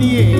Yeah.